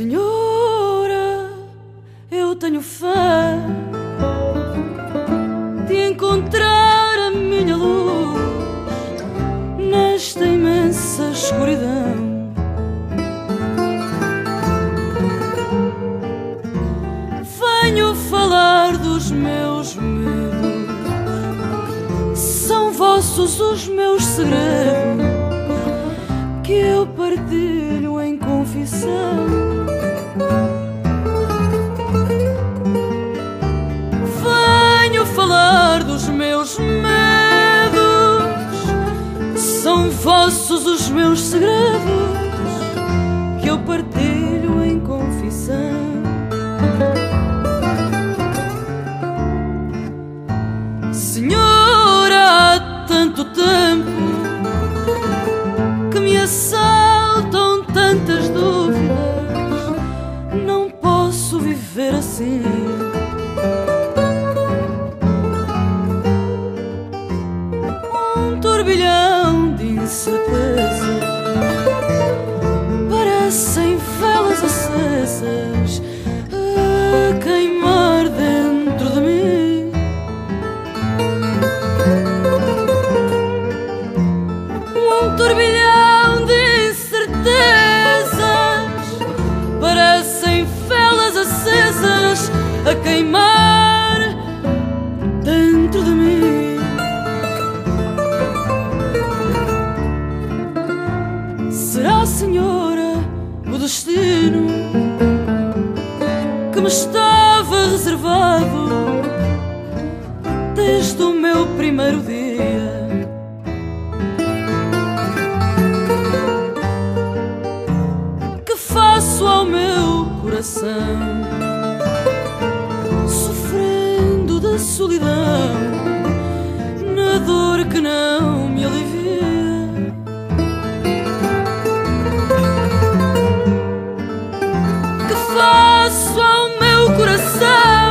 Senhora, eu tenho fé de encontrar a minha luz nesta imensa escuridão. Venho falar dos meus medos, são vossos os meus segredos que eu partilho em confissão. Venho falar dos meus medos, são vossos os meus segredos. viver assim. Um turbilhão de incerteza parecem velas acesas. que me estava reservado desde o meu primeiro dia. Que faço ao meu coração, sofrendo da solidão, na dor que não. coração.